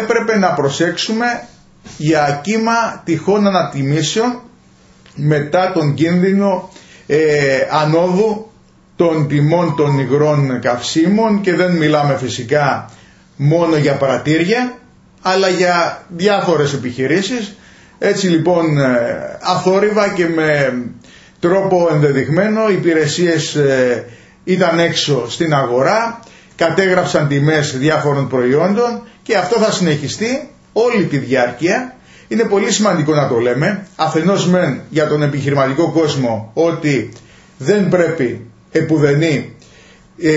έπρεπε να προσέξουμε για κύμα τυχόν ανατιμήσεων μετά τον κίνδυνο ε, ανόδου των τιμών των υγρών καυσίμων και δεν μιλάμε φυσικά μόνο για παρατήρια αλλά για διάφορες επιχειρήσεις. Έτσι λοιπόν ε, αθόρυβα και με τρόπο ενδεδειγμένο οι υπηρεσίες ε, ήταν έξω στην αγορά κατέγραψαν τιμές διάφορων προϊόντων και αυτό θα συνεχιστεί όλη τη διάρκεια. Είναι πολύ σημαντικό να το λέμε, αφενός μεν για τον επιχειρηματικό κόσμο ότι δεν πρέπει επουδενή ε,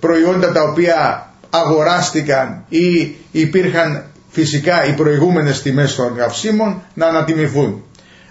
προϊόντα τα οποία αγοράστηκαν ή υπήρχαν φυσικά οι προηγούμενες τιμές των καυσίμων να ανατιμηθούν.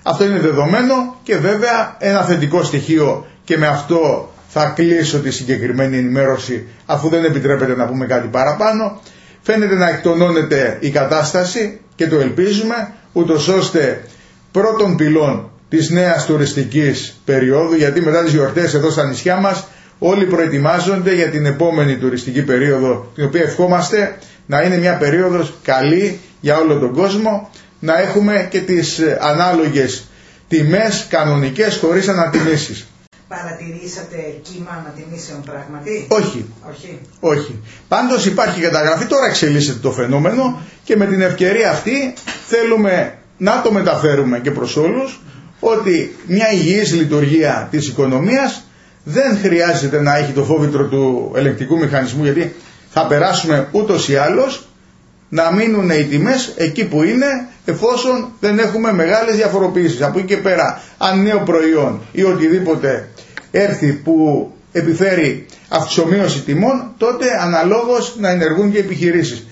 Αυτό είναι δεδομένο και βέβαια ένα θετικό στοιχείο και με αυτό θα κλείσω τη συγκεκριμένη ενημέρωση αφού δεν επιτρέπεται να πούμε κάτι παραπάνω. Φαίνεται να εκτονώνεται η κατάσταση και το ελπίζουμε ούτως ώστε πρώτων πυλών της νέας τουριστικής περίοδου γιατί μετά τις γιορτές εδώ στα νησιά μας όλοι προετοιμάζονται για την επόμενη τουριστική περίοδο την οποία ευχόμαστε να είναι μια περίοδος καλή για όλο τον κόσμο να έχουμε και τις ανάλογες τιμές κανονικές χωρίς ανατιμήσεις. Παρατηρήσατε κύμα ανατιμήσεων πράγματι; Όχι. Όχι. Όχι. Πάντως υπάρχει καταγραφή, τώρα εξελίσσεται το φαινόμενο και με την ευκαιρία αυτή θέλουμε να το μεταφέρουμε και προς όλους ότι μια υγιής λειτουργία της οικονομίας δεν χρειάζεται να έχει το φόβητρο του ελεκτικού μηχανισμού γιατί θα περάσουμε ούτως ή άλλως να μείνουν οι τιμές εκεί που είναι εφόσον δεν έχουμε μεγάλες διαφοροποιήσεις. Από εκεί και πέρα αν νέο προϊόν ή οτιδήποτε έρθει που επιφέρει αυξομοίωση τιμών τότε αναλόγως να ενεργούν και επιχειρήσεις.